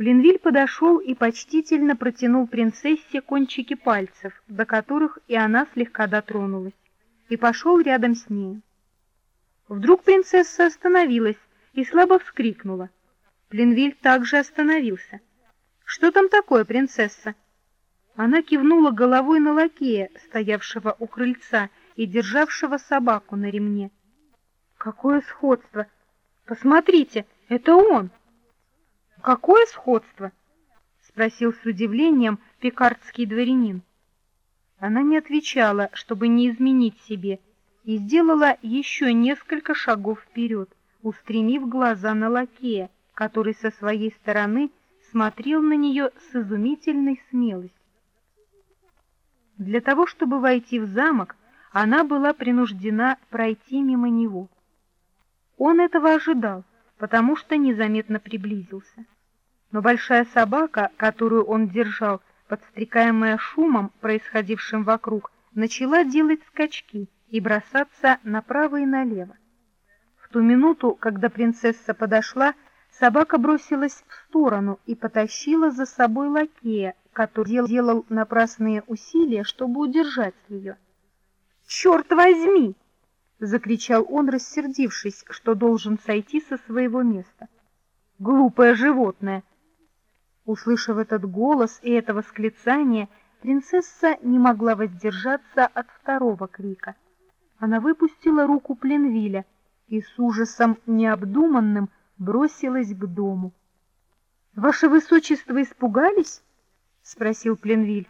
Плинвиль подошел и почтительно протянул принцессе кончики пальцев, до которых и она слегка дотронулась, и пошел рядом с ней. Вдруг принцесса остановилась и слабо вскрикнула. Плинвиль также остановился. «Что там такое, принцесса?» Она кивнула головой на лакея, стоявшего у крыльца и державшего собаку на ремне. «Какое сходство! Посмотрите, это он!» Какое сходство? спросил с удивлением пикардский дворянин. Она не отвечала, чтобы не изменить себе, и сделала еще несколько шагов вперед, устремив глаза на лакея, который со своей стороны смотрел на нее с изумительной смелостью. Для того, чтобы войти в замок, она была принуждена пройти мимо него. Он этого ожидал, потому что незаметно приблизился. Но большая собака, которую он держал, подстрекаемая шумом, происходившим вокруг, начала делать скачки и бросаться направо и налево. В ту минуту, когда принцесса подошла, собака бросилась в сторону и потащила за собой лакея, который делал напрасные усилия, чтобы удержать ее. «Черт возьми!» закричал он, рассердившись, что должен сойти со своего места. Глупое животное. Услышав этот голос и это восклицание, принцесса не могла воздержаться от второго крика. Она выпустила руку Пленвиля и с ужасом необдуманным бросилась к дому. Ваше высочество испугались? спросил Пленвиль.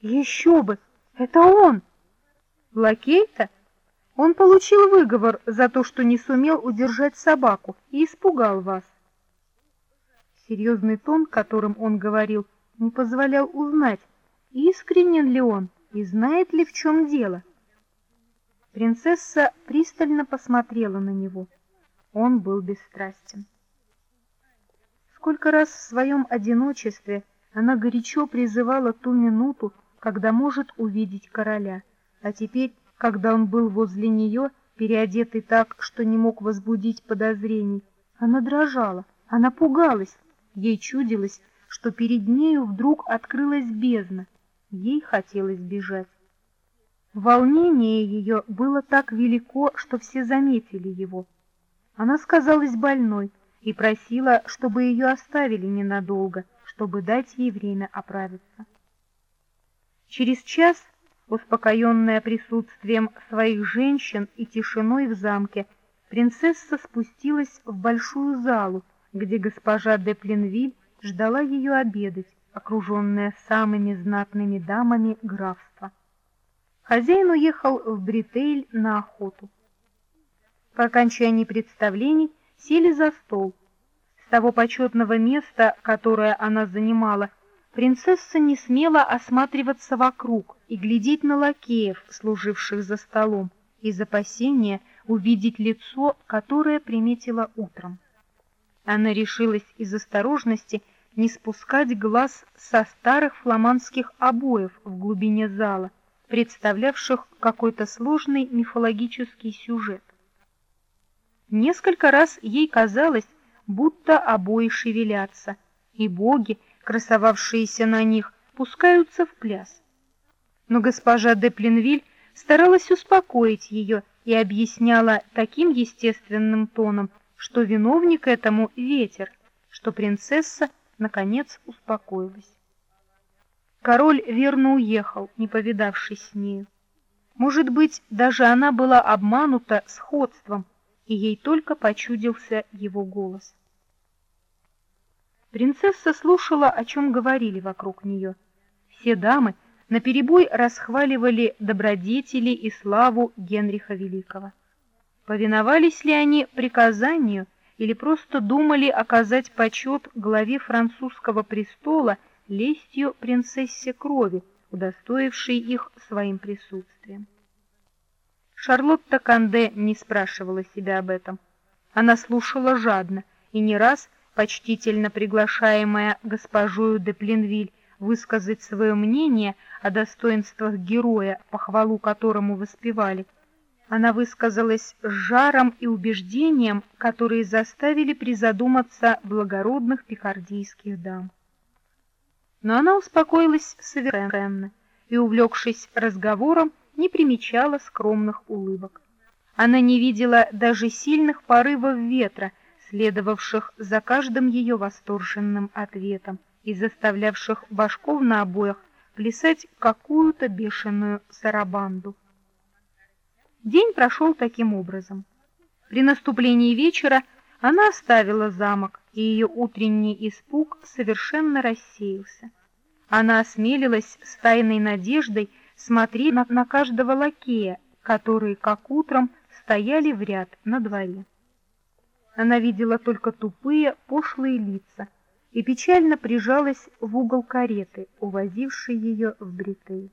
«Еще бы, это он. Лакей-то он получил выговор за то, что не сумел удержать собаку и испугал вас. Серьезный тон, которым он говорил, не позволял узнать, искренен ли он и знает ли, в чем дело. Принцесса пристально посмотрела на него. Он был бесстрастен. Сколько раз в своем одиночестве она горячо призывала ту минуту, когда может увидеть короля, а теперь когда он был возле нее, переодетый так, что не мог возбудить подозрений. Она дрожала, она пугалась, ей чудилось, что перед нею вдруг открылась бездна. Ей хотелось бежать. Волнение ее было так велико, что все заметили его. Она сказалась больной и просила, чтобы ее оставили ненадолго, чтобы дать ей время оправиться. Через час Успокоенная присутствием своих женщин и тишиной в замке, принцесса спустилась в большую залу, где госпожа де Пленвиль ждала ее обедать, окруженная самыми знатными дамами графства. Хозяин уехал в Бритейль на охоту. По окончании представлений сели за стол. С того почетного места, которое она занимала, Принцесса не смела осматриваться вокруг и глядеть на лакеев, служивших за столом, из опасения увидеть лицо, которое приметила утром. Она решилась из осторожности не спускать глаз со старых фламандских обоев в глубине зала, представлявших какой-то сложный мифологический сюжет. Несколько раз ей казалось, будто обои шевелятся, и боги, красовавшиеся на них, пускаются в пляс. Но госпожа де Пленвиль старалась успокоить ее и объясняла таким естественным тоном, что виновник этому ветер, что принцесса наконец успокоилась. Король верно уехал, не повидавшись с нею. Может быть, даже она была обманута сходством, и ей только почудился его голос. Принцесса слушала, о чем говорили вокруг нее. Все дамы наперебой расхваливали добродетели и славу Генриха Великого. Повиновались ли они приказанию или просто думали оказать почет главе французского престола лестью принцессе крови, удостоившей их своим присутствием? Шарлотта Канде не спрашивала себя об этом. Она слушала жадно и не раз почтительно приглашаемая госпожою де Пленвиль высказать свое мнение о достоинствах героя, похвалу которому воспевали, она высказалась с жаром и убеждением, которые заставили призадуматься благородных пикардийских дам. Но она успокоилась совершенно и, увлекшись разговором, не примечала скромных улыбок. Она не видела даже сильных порывов ветра, следовавших за каждым ее восторженным ответом и заставлявших башков на обоях плясать какую-то бешеную сарабанду. День прошел таким образом. При наступлении вечера она оставила замок, и ее утренний испуг совершенно рассеялся. Она осмелилась с тайной надеждой смотреть на, на каждого лакея, которые, как утром, стояли в ряд на дворе. Она видела только тупые, пошлые лица и печально прижалась в угол кареты, увозившей ее в Бритей.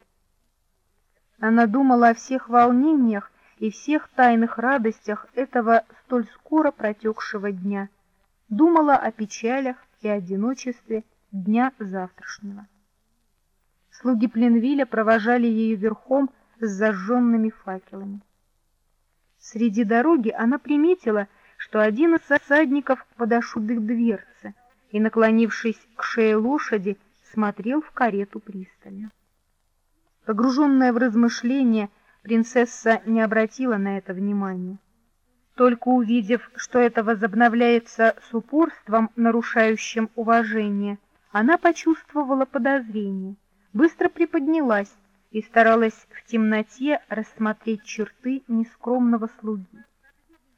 Она думала о всех волнениях и всех тайных радостях этого столь скоро протекшего дня, думала о печалях и одиночестве дня завтрашнего. Слуги Пленвиля провожали ее верхом с зажженными факелами. Среди дороги она приметила, что один из всадников подошел к дверце и, наклонившись к шее лошади, смотрел в карету пристально. Погруженная в размышления, принцесса не обратила на это внимания. Только увидев, что это возобновляется с упорством, нарушающим уважение, она почувствовала подозрение, быстро приподнялась и старалась в темноте рассмотреть черты нескромного слуги.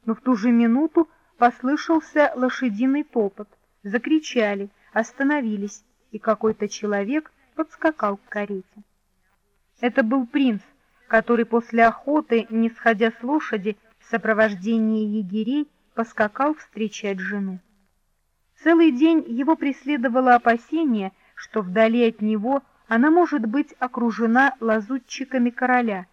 Но в ту же минуту послышался лошадиный топот, закричали, остановились, и какой-то человек подскакал к карете. Это был принц, который после охоты, не сходя с лошади, в сопровождении егерей поскакал встречать жену. Целый день его преследовало опасение, что вдали от него она может быть окружена лазутчиками короля.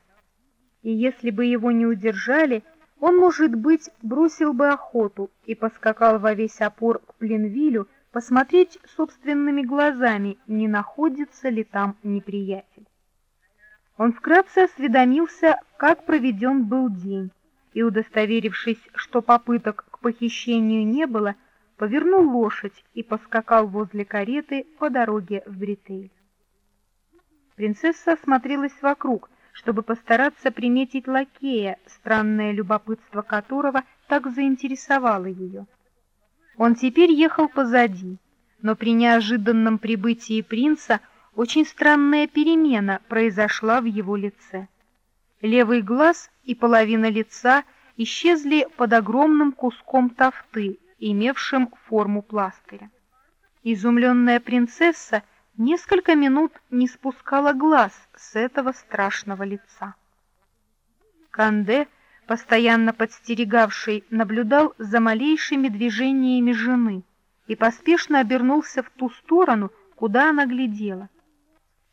И если бы его не удержали, он, может быть, бросил бы охоту и поскакал во весь опор к Пленвилю посмотреть собственными глазами, не находится ли там неприятель. Он вкратце осведомился, как проведен был день, и, удостоверившись, что попыток к похищению не было, повернул лошадь и поскакал возле кареты по дороге в Бритейль. Принцесса осмотрелась вокруг, чтобы постараться приметить лакея, странное любопытство которого так заинтересовало ее. Он теперь ехал позади, но при неожиданном прибытии принца очень странная перемена произошла в его лице. Левый глаз и половина лица исчезли под огромным куском тафты, имевшим форму пластыря. Изумленная принцесса несколько минут не спускала глаз с этого страшного лица. Канде, постоянно подстерегавший, наблюдал за малейшими движениями жены и поспешно обернулся в ту сторону, куда она глядела.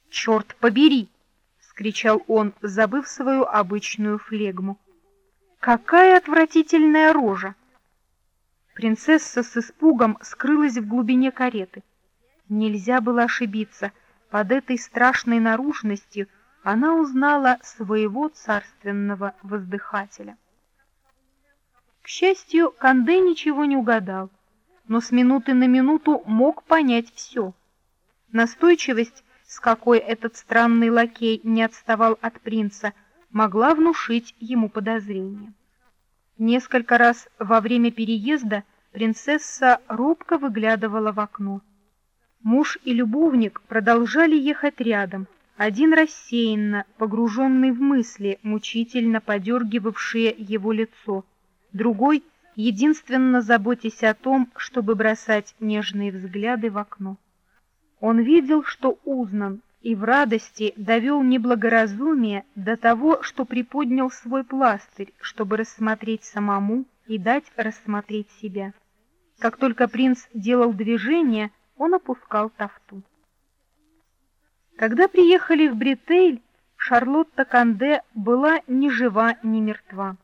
«Черт побери!» — скричал он, забыв свою обычную флегму. «Какая отвратительная рожа!» Принцесса с испугом скрылась в глубине кареты. Нельзя было ошибиться. Под этой страшной наружностью она узнала своего царственного воздыхателя. К счастью, Канде ничего не угадал, но с минуты на минуту мог понять все. Настойчивость, с какой этот странный лакей не отставал от принца, могла внушить ему подозрение. Несколько раз во время переезда принцесса робко выглядывала в окно. Муж и любовник продолжали ехать рядом, один рассеянно, погруженный в мысли, мучительно подергивавшие его лицо, другой единственно заботясь о том, чтобы бросать нежные взгляды в окно. Он видел, что узнан, и в радости довел неблагоразумие до того, что приподнял свой пластырь, чтобы рассмотреть самому и дать рассмотреть себя. Как только принц делал движение, он опускал тафту. Когда приехали в Бритейль, Шарлотта Канде была ни жива, ни мертва.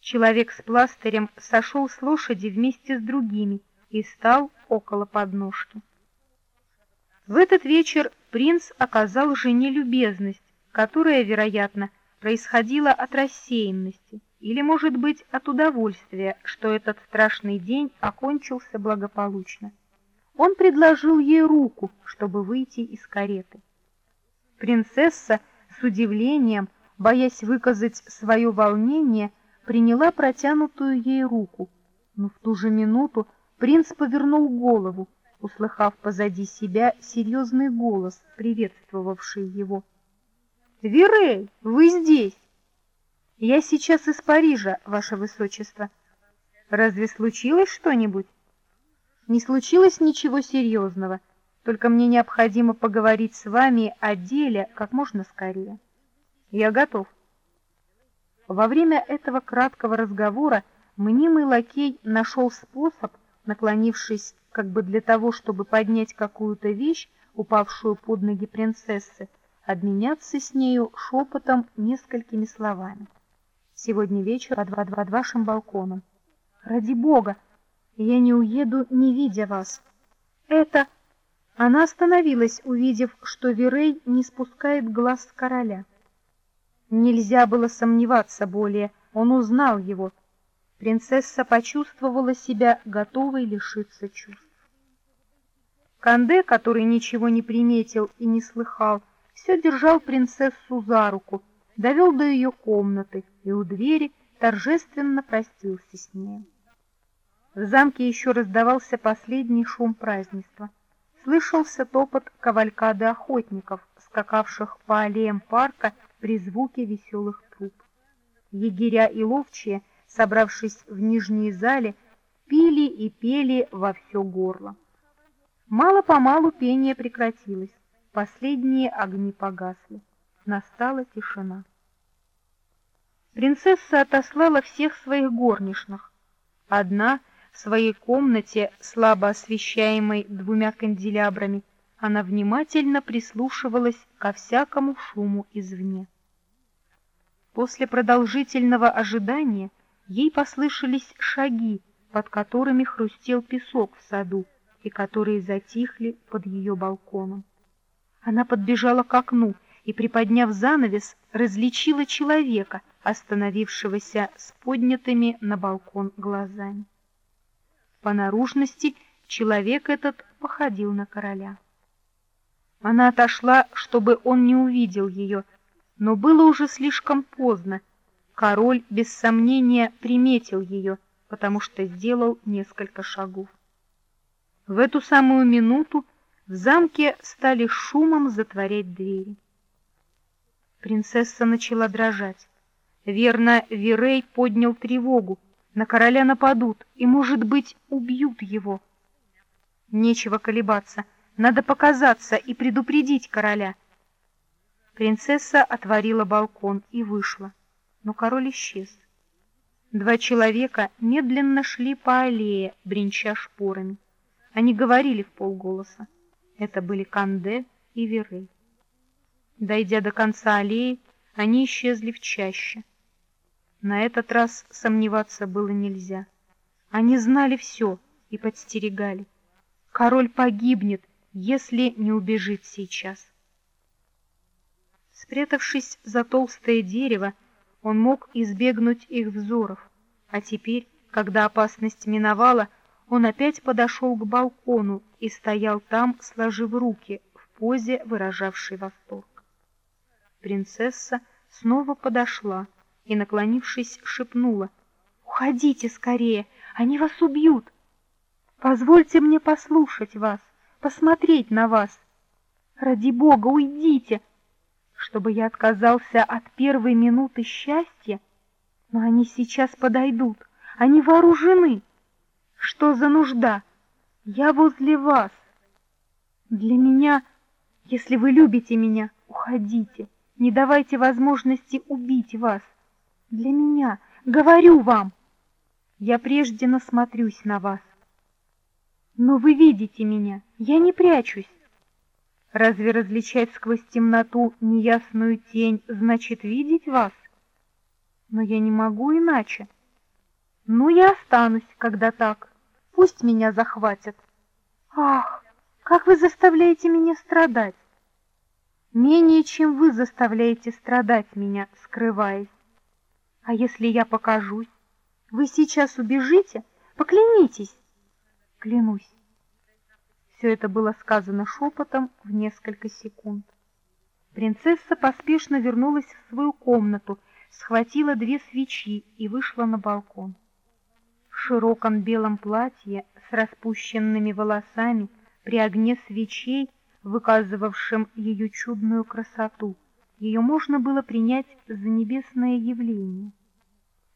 Человек с пластырем сошел с лошади вместе с другими и стал около подножки. В этот вечер принц оказал жене любезность, которая, вероятно, происходило от рассеянности или, может быть, от удовольствия, что этот страшный день окончился благополучно. Он предложил ей руку, чтобы выйти из кареты. Принцесса с удивлением, боясь выказать свое волнение, приняла протянутую ей руку, но в ту же минуту принц повернул голову, услыхав позади себя серьезный голос, приветствовавший его. «Вирей, вы здесь!» «Я сейчас из Парижа, ваше высочество. Разве случилось что-нибудь?» «Не случилось ничего серьезного, только мне необходимо поговорить с вами о деле как можно скорее. Я готов». Во время этого краткого разговора мнимый лакей нашел способ, наклонившись как бы для того, чтобы поднять какую-то вещь, упавшую под ноги принцессы, обменяться с нею шепотом несколькими словами. Сегодня вечером под, под вашим балконом. Ради бога, я не уеду, не видя вас. Это... Она остановилась, увидев, что Вирей не спускает глаз с короля. Нельзя было сомневаться более, он узнал его. Принцесса почувствовала себя готовой лишиться чувств. Канде, который ничего не приметил и не слыхал, все держал принцессу за руку, довел до ее комнаты и у двери торжественно простился с ней. В замке еще раздавался последний шум празднества. Слышался топот кавалькады охотников, скакавших по аллеям парка при звуке веселых труб. Егеря и ловчие, собравшись в нижней зале, пили и пели во все горло. Мало-помалу пение прекратилось, последние огни погасли. Настала тишина. Принцесса отослала всех своих горничных. Одна в своей комнате, слабо освещаемой двумя канделябрами, она внимательно прислушивалась ко всякому шуму извне. После продолжительного ожидания ей послышались шаги, под которыми хрустел песок в саду, и которые затихли под ее балконом. Она подбежала к окну и, приподняв занавес, различила человека, остановившегося с поднятыми на балкон глазами. По наружности человек этот походил на короля. Она отошла, чтобы он не увидел ее, но было уже слишком поздно. Король без сомнения приметил ее, потому что сделал несколько шагов. В эту самую минуту в замке стали шумом затворять двери. Принцесса начала дрожать. Верно, Вирей поднял тревогу. На короля нападут и, может быть, убьют его. Нечего колебаться. Надо показаться и предупредить короля. Принцесса отворила балкон и вышла, но король исчез. Два человека медленно шли по аллее, бренча шпорами. Они говорили в полголоса. Это были Канде и Верей. Дойдя до конца аллеи, они исчезли в чаще. На этот раз сомневаться было нельзя. Они знали все и подстерегали. Король погибнет, если не убежит сейчас. Спрятавшись за толстое дерево, он мог избегнуть их взоров, а теперь, когда опасность миновала, он опять подошел к балкону и стоял там, сложив руки в позе, выражавшей восторг. Принцесса снова подошла и, наклонившись, шепнула. «Уходите скорее, они вас убьют! Позвольте мне послушать вас, посмотреть на вас! Ради Бога, уйдите!» Чтобы я отказался от первой минуты счастья, но они сейчас подойдут, они вооружены!» Что за нужда? Я возле вас. Для меня, если вы любите меня, уходите. Не давайте возможности убить вас. Для меня, говорю вам. Я прежде насмотрюсь на вас. Но вы видите меня, я не прячусь. Разве различать сквозь темноту неясную тень значит видеть вас? Но я не могу иначе. Ну, я останусь, когда так. Пусть меня захватят. Ах, как вы заставляете меня страдать! Менее, чем вы заставляете страдать меня, скрываясь. А если я покажусь? Вы сейчас убежите? Поклянитесь. Клянусь. Все это было сказано шепотом в несколько секунд. Принцесса поспешно вернулась в свою комнату, схватила две свечи и вышла на балкон. В широком белом платье с распущенными волосами при огне свечей, выказывавшем ее чудную красоту, ее можно было принять за небесное явление.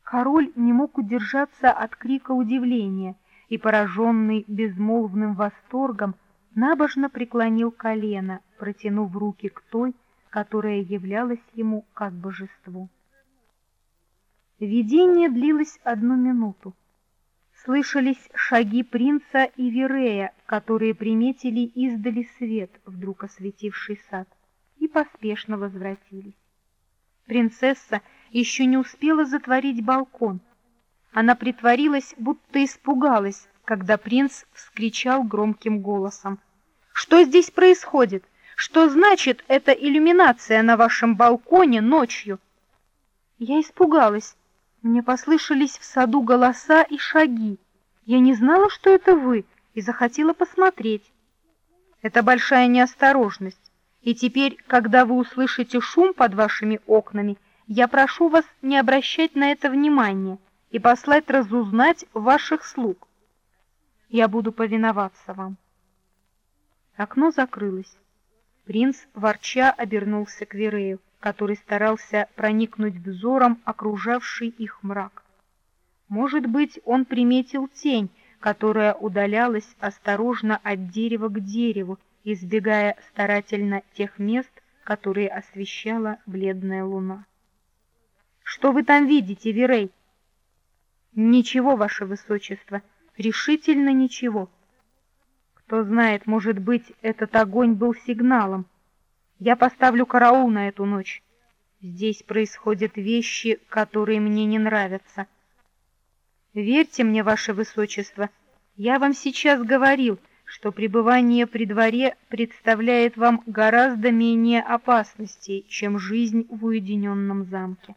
Король не мог удержаться от крика удивления и, пораженный безмолвным восторгом, набожно преклонил колено, протянув руки к той, которая являлась ему как божество. Видение длилось одну минуту. Слышались шаги принца и Верея, которые приметили издали свет, вдруг осветивший сад, и поспешно возвратились. Принцесса еще не успела затворить балкон. Она притворилась, будто испугалась, когда принц вскричал громким голосом. «Что здесь происходит? Что значит эта иллюминация на вашем балконе ночью?» Я испугалась. Мне послышались в саду голоса и шаги. Я не знала, что это вы, и захотела посмотреть. Это большая неосторожность. И теперь, когда вы услышите шум под вашими окнами, я прошу вас не обращать на это внимания и послать разузнать ваших слуг. Я буду повиноваться вам. Окно закрылось. Принц ворча обернулся к Верею, который старался проникнуть взором окружавший их мрак. Может быть, он приметил тень, которая удалялась осторожно от дерева к дереву, избегая старательно тех мест, которые освещала бледная луна. Что вы там видите, Вирей? Ничего, ваше высочество, решительно ничего. Кто знает, может быть, этот огонь был сигналом. Я поставлю караул на эту ночь. Здесь происходят вещи, которые мне не нравятся. Верьте мне, ваше высочество, я вам сейчас говорил, что пребывание при дворе представляет вам гораздо менее опасностей, чем жизнь в уединенном замке.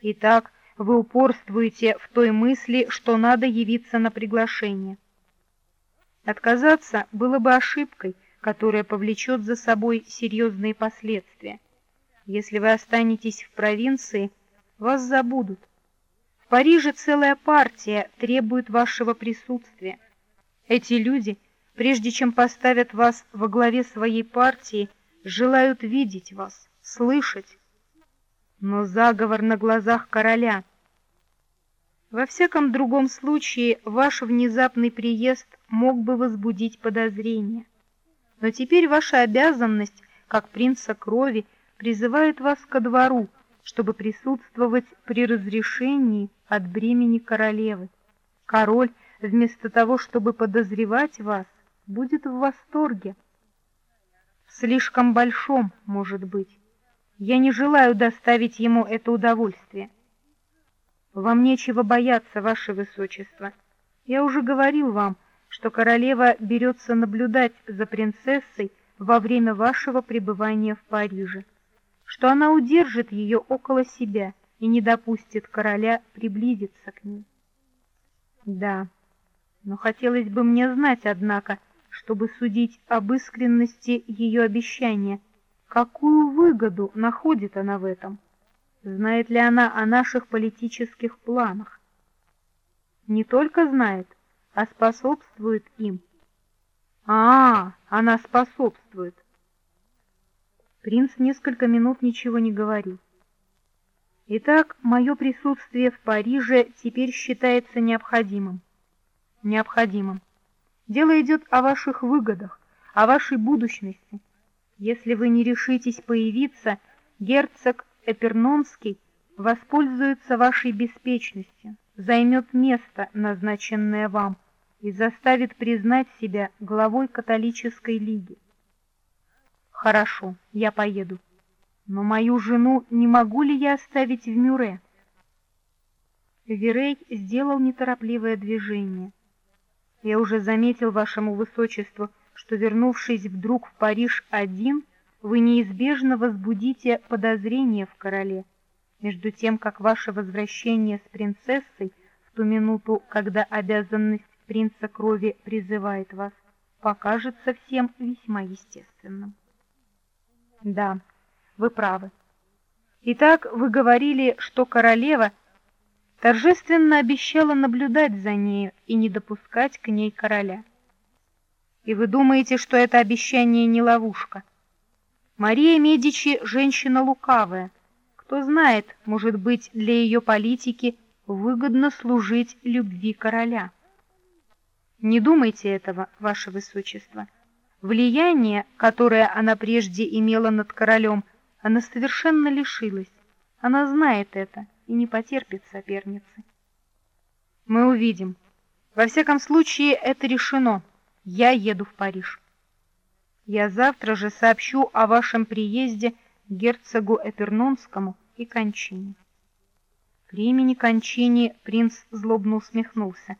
Итак, вы упорствуете в той мысли, что надо явиться на приглашение. Отказаться было бы ошибкой, которая повлечет за собой серьезные последствия. Если вы останетесь в провинции, вас забудут. В Париже целая партия требует вашего присутствия. Эти люди, прежде чем поставят вас во главе своей партии, желают видеть вас, слышать, но заговор на глазах короля. Во всяком другом случае, ваш внезапный приезд мог бы возбудить подозрения. Но теперь ваша обязанность, как принца крови, призывает вас ко двору, чтобы присутствовать при разрешении от бремени королевы. Король, вместо того, чтобы подозревать вас, будет в восторге. Слишком большом, может быть. Я не желаю доставить ему это удовольствие. Вам нечего бояться, ваше высочество. Я уже говорил вам, что королева берется наблюдать за принцессой во время вашего пребывания в Париже, что она удержит ее около себя и не допустит короля приблизиться к ней. Да, но хотелось бы мне знать, однако, чтобы судить об искренности ее обещания – Какую выгоду находит она в этом? Знает ли она о наших политических планах? Не только знает, а способствует им. А, она способствует. Принц несколько минут ничего не говорил. Итак, мое присутствие в Париже теперь считается необходимым. Необходимым. Дело идет о ваших выгодах, о вашей будущности. Если вы не решитесь появиться, герцог Эпернонский воспользуется вашей беспечностью, займет место, назначенное вам, и заставит признать себя главой католической лиги. Хорошо, я поеду. Но мою жену не могу ли я оставить в Мюре? Верей сделал неторопливое движение. Я уже заметил вашему высочеству, что, вернувшись вдруг в Париж один, вы неизбежно возбудите подозрение в короле, между тем как ваше возвращение с принцессой в ту минуту, когда обязанность принца крови призывает вас, покажется всем весьма естественным. Да, вы правы. Итак, вы говорили, что королева торжественно обещала наблюдать за нею и не допускать к ней короля. И вы думаете, что это обещание не ловушка? Мария Медичи женщина лукавая. Кто знает, может быть, для ее политики выгодно служить любви короля. Не думайте этого, ваше высочество. Влияние, которое она прежде имела над королем, она совершенно лишилась. Она знает это и не потерпит соперницы. Мы увидим. Во всяком случае, это решено. Я еду в Париж. Я завтра же сообщу о вашем приезде герцогу Эпернонскому и кончине. При имени кончине принц злобно усмехнулся.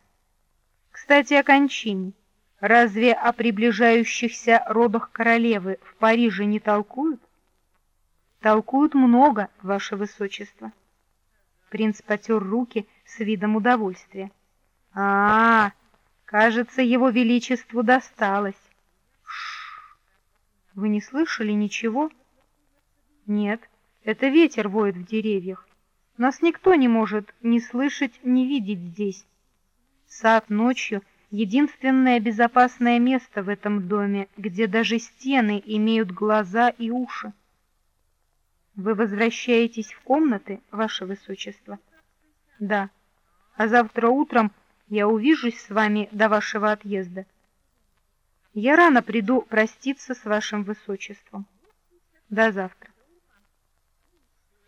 Кстати, о кончине. Разве о приближающихся родах королевы в Париже не толкуют? Толкуют много, ваше высочество. Принц потер руки с видом удовольствия. А, -а, -а кажется, его величеству досталось. Шш. Вы не слышали ничего? Нет, это ветер воет в деревьях. Нас никто не может ни слышать, ни видеть здесь. Сад ночью единственное безопасное место в этом доме, где даже стены имеют глаза и уши. Вы возвращаетесь в комнаты, ваше высочество? Да. А завтра утром я увижусь с вами до вашего отъезда. Я рано приду проститься с вашим высочеством. До завтра.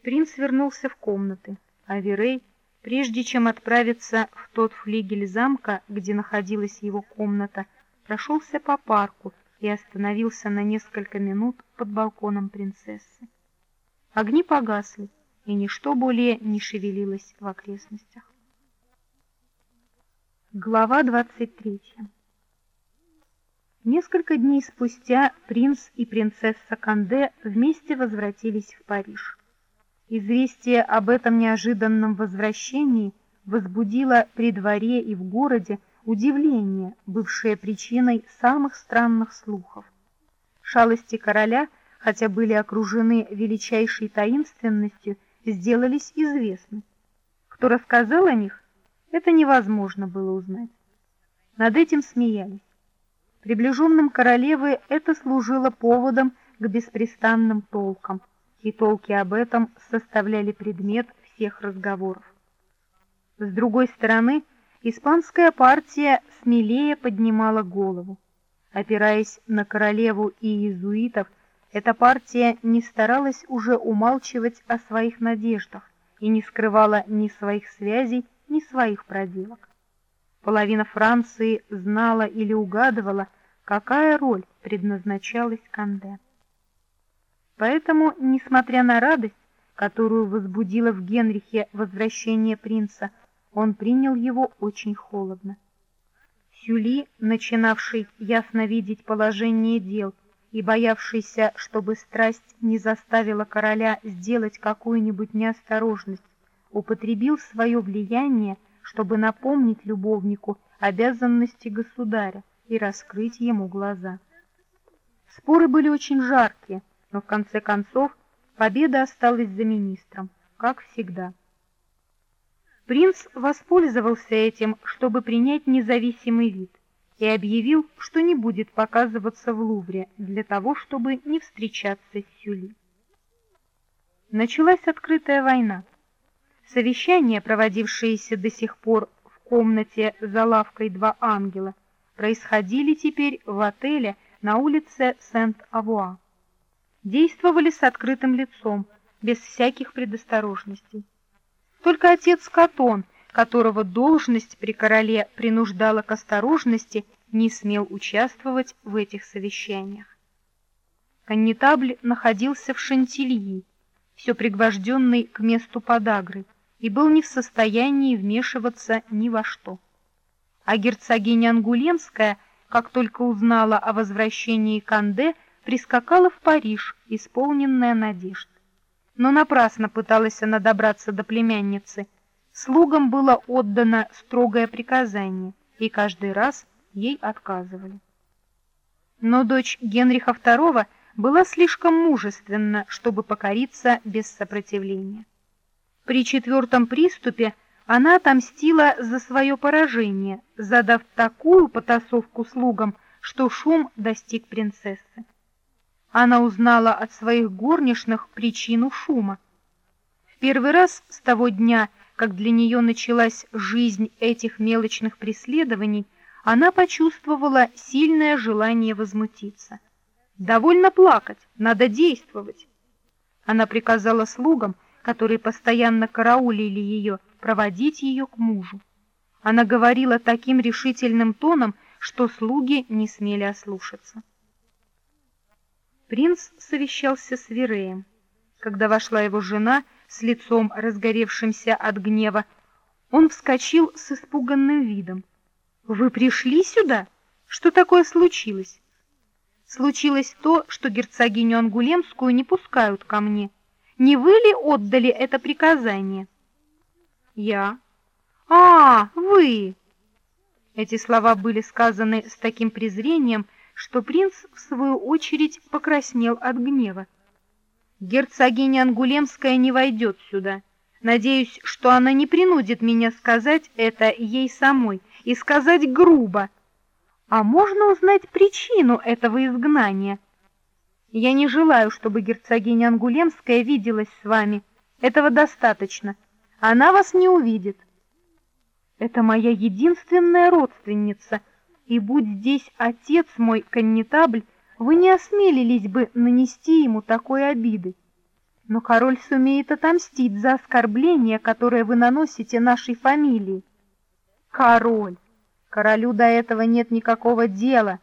Принц вернулся в комнаты, а Верей, прежде чем отправиться в тот флигель замка, где находилась его комната, прошелся по парку и остановился на несколько минут под балконом принцессы. Огни погасли, и ничто более не шевелилось в окрестностях. Глава 23 Несколько дней спустя принц и принцесса Канде вместе возвратились в Париж. Известие об этом неожиданном возвращении возбудило при дворе и в городе удивление, бывшее причиной самых странных слухов. Шалости короля – хотя были окружены величайшей таинственностью, сделались известны. Кто рассказал о них, это невозможно было узнать. Над этим смеялись. Приближенным королевы это служило поводом к беспрестанным толкам, и толки об этом составляли предмет всех разговоров. С другой стороны, испанская партия смелее поднимала голову. Опираясь на королеву и иезуитов, эта партия не старалась уже умалчивать о своих надеждах и не скрывала ни своих связей, ни своих проделок. Половина Франции знала или угадывала, какая роль предназначалась Канде. Поэтому, несмотря на радость, которую возбудило в Генрихе возвращение принца, он принял его очень холодно. Сюли, начинавший ясно видеть положение дел и боявшийся, чтобы страсть не заставила короля сделать какую-нибудь неосторожность, употребил свое влияние, чтобы напомнить любовнику обязанности государя и раскрыть ему глаза. Споры были очень жаркие, но в конце концов победа осталась за министром, как всегда. Принц воспользовался этим, чтобы принять независимый вид и объявил, что не будет показываться в Лувре для того, чтобы не встречаться с Сюли. Началась открытая война. Совещания, проводившиеся до сих пор в комнате за лавкой «Два ангела», происходили теперь в отеле на улице Сент-Авуа. Действовали с открытым лицом, без всяких предосторожностей. Только отец Катон которого должность при короле принуждала к осторожности, не смел участвовать в этих совещаниях. Коннетабль находился в Шантильи, все пригвожденный к месту подагры, и был не в состоянии вмешиваться ни во что. А герцогиня Ангулемская, как только узнала о возвращении Канде, прискакала в Париж, исполненная надежд. Но напрасно пыталась она добраться до племянницы. Слугам было отдано строгое приказание, и каждый раз ей отказывали. Но дочь Генриха II была слишком мужественна, чтобы покориться без сопротивления. При четвертом приступе она отомстила за свое поражение, задав такую потасовку слугам, что шум достиг принцессы. Она узнала от своих горничных причину шума. В первый раз с того дня, как для нее началась жизнь этих мелочных преследований, она почувствовала сильное желание возмутиться. Довольно плакать, надо действовать. Она приказала слугам, которые постоянно караулили ее, проводить ее к мужу. Она говорила таким решительным тоном, что слуги не смели ослушаться. Принц совещался с Вереем. Когда вошла его жена с лицом разгоревшимся от гнева, он вскочил с испуганным видом. «Вы пришли сюда? Что такое случилось?» «Случилось то, что герцогиню Ангулемскую не пускают ко мне. Не вы ли отдали это приказание?» «Я». «А, вы!» Эти слова были сказаны с таким презрением, что принц, в свою очередь, покраснел от гнева. «Герцогиня Ангулемская не войдет сюда. Надеюсь, что она не принудит меня сказать это ей самой, и сказать грубо. А можно узнать причину этого изгнания? Я не желаю, чтобы герцогиня Ангулемская виделась с вами. Этого достаточно. Она вас не увидит». Это моя единственная родственница, и будь здесь отец мой коннетабль, вы не осмелились бы нанести ему такой обиды. Но король сумеет отомстить за оскорбление, которое вы наносите нашей фамилии. Король! Королю до этого нет никакого дела,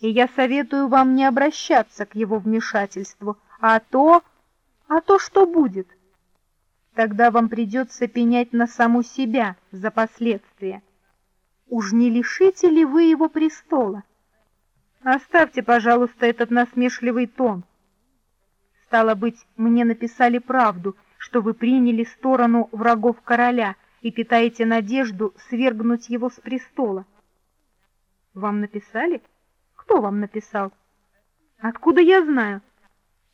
и я советую вам не обращаться к его вмешательству, а то... А то что будет? — Тогда вам придется пенять на саму себя за последствия. Уж не лишите ли вы его престола? Оставьте, пожалуйста, этот насмешливый тон. Стало быть, мне написали правду, что вы приняли сторону врагов короля и питаете надежду свергнуть его с престола. Вам написали? Кто вам написал? Откуда я знаю?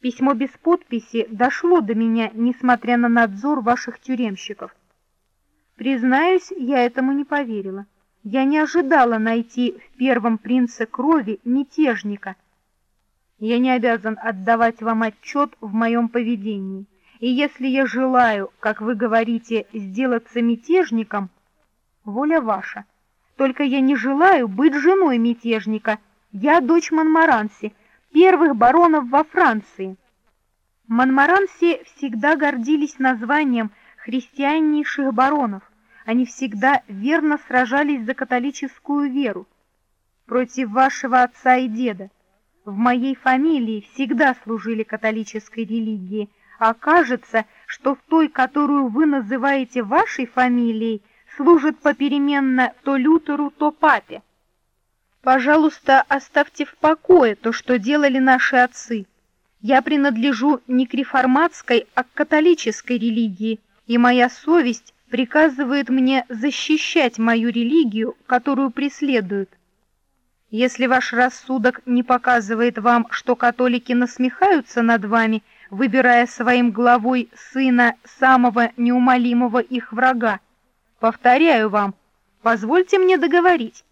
Письмо без подписи дошло до меня, несмотря на надзор ваших тюремщиков. Признаюсь, я этому не поверила. Я не ожидала найти в первом принце крови мятежника. Я не обязан отдавать вам отчет в моем поведении. И если я желаю, как вы говорите, сделаться мятежником, воля ваша. Только я не желаю быть женой мятежника. Я дочь Монмаранси, первых баронов во Франции. Монмаранси всегда гордились названием христианнейших баронов. Они всегда верно сражались за католическую веру. Против вашего отца и деда. В моей фамилии всегда служили католической религии, а кажется, что в той, которую вы называете вашей фамилией, служит попеременно то Лютеру, то папе. Пожалуйста, оставьте в покое то, что делали наши отцы. Я принадлежу не к реформатской, а к католической религии, и моя совесть приказывает мне защищать мою религию, которую преследуют. Если ваш рассудок не показывает вам, что католики насмехаются над вами, выбирая своим главой сына самого неумолимого их врага, повторяю вам, позвольте мне договорить.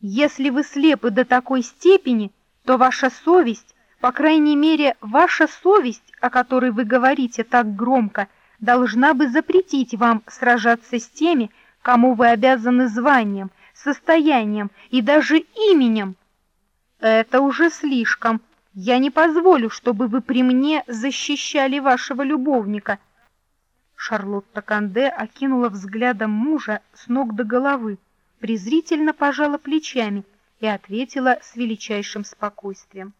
Если вы слепы до такой степени, то ваша совесть, по крайней мере, ваша совесть, о которой вы говорите так громко, должна бы запретить вам сражаться с теми, кому вы обязаны званием, состоянием и даже именем. Это уже слишком. Я не позволю, чтобы вы при мне защищали вашего любовника. Шарлотта Канде окинула взглядом мужа с ног до головы презрительно пожала плечами и ответила с величайшим спокойствием.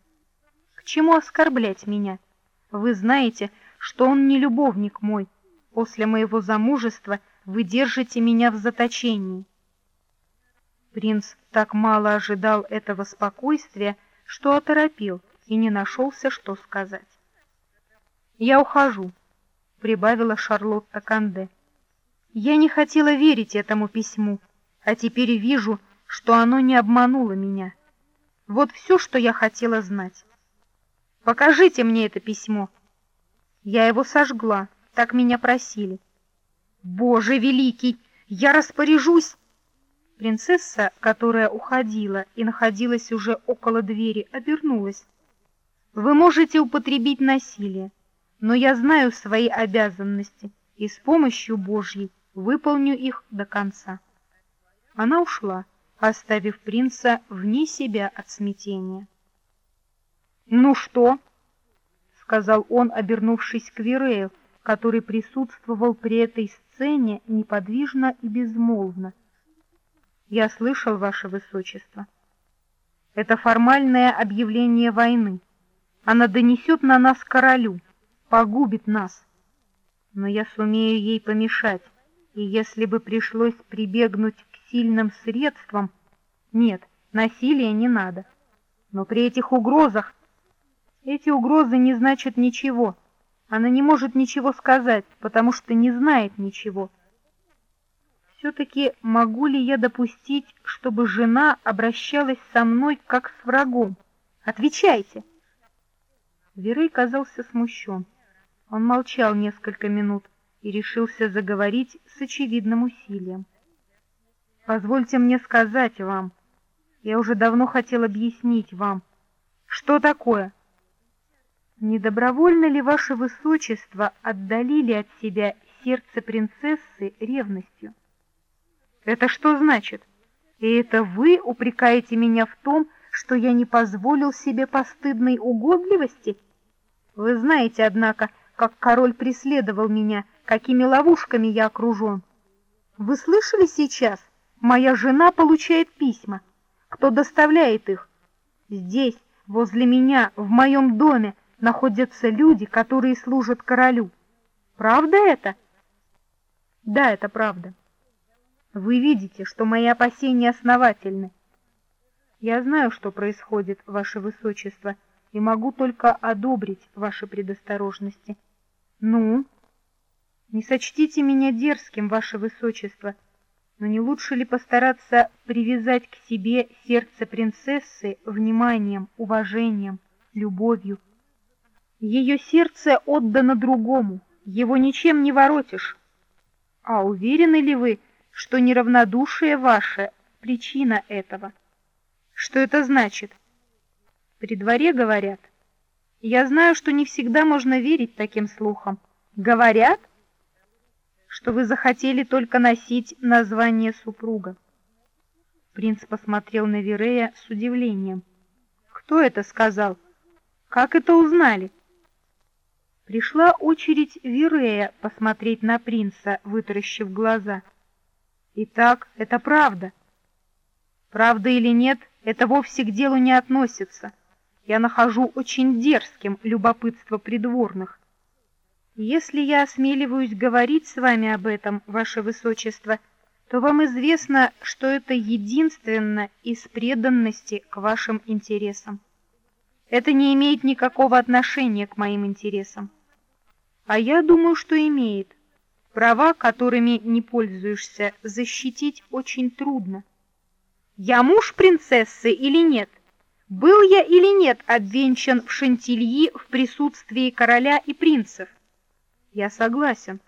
«К чему оскорблять меня? Вы знаете, что он не любовник мой. После моего замужества вы держите меня в заточении». Принц так мало ожидал этого спокойствия, что оторопел, и не нашелся, что сказать. «Я ухожу», — прибавила Шарлотта Канде. «Я не хотела верить этому письму, а теперь вижу, что оно не обмануло меня. Вот все, что я хотела знать. Покажите мне это письмо. Я его сожгла, так меня просили. Боже великий, я распоряжусь!» Принцесса, которая уходила и находилась уже около двери, обернулась. «Вы можете употребить насилие, но я знаю свои обязанности и с помощью Божьей выполню их до конца». Она ушла, оставив принца вне себя от смятения. «Ну что?» — сказал он, обернувшись к Верею, который присутствовал при этой сцене неподвижно и безмолвно. Я слышал, ваше высочество. Это формальное объявление войны. Она донесет на нас королю, погубит нас. Но я сумею ей помешать, и если бы пришлось прибегнуть к сильным средствам... Нет, насилия не надо. Но при этих угрозах... Эти угрозы не значат ничего. Она не может ничего сказать, потому что не знает ничего. Все-таки могу ли я допустить, чтобы жена обращалась со мной как с врагом? Отвечайте!» Верей казался смущен. Он молчал несколько минут и решился заговорить с очевидным усилием. «Позвольте мне сказать вам, я уже давно хотел объяснить вам, что такое. Не добровольно ли ваше высочество отдалили от себя сердце принцессы ревностью?» Это что значит? И это вы упрекаете меня в том, что я не позволил себе постыдной угодливости? Вы знаете, однако, как король преследовал меня, какими ловушками я окружен. Вы слышали сейчас? Моя жена получает письма. Кто доставляет их? Здесь, возле меня, в моем доме, находятся люди, которые служат королю. Правда это? Да, это правда. Вы видите, что мои опасения основательны. Я знаю, что происходит, ваше высочество, и могу только одобрить ваши предосторожности. Ну, не сочтите меня дерзким, ваше высочество, но не лучше ли постараться привязать к себе сердце принцессы вниманием, уважением, любовью? Ее сердце отдано другому, его ничем не воротишь. А уверены ли вы, что неравнодушие ваше — причина этого. Что это значит? При дворе говорят. Я знаю, что не всегда можно верить таким слухам. Говорят, что вы захотели только носить название супруга. Принц посмотрел на Верея с удивлением. Кто это сказал? Как это узнали? Пришла очередь Верея посмотреть на принца, вытаращив глаза — Итак, это правда. Правда или нет, это вовсе к делу не относится. Я нахожу очень дерзким любопытство придворных. Если я осмеливаюсь говорить с вами об этом, ваше высочество, то вам известно, что это единственно из преданности к вашим интересам. Это не имеет никакого отношения к моим интересам. А я думаю, что имеет. Права, которыми не пользуешься, защитить очень трудно. Я муж принцессы или нет? Был я или нет обвенчан в Шантильи в присутствии короля и принцев? Я согласен.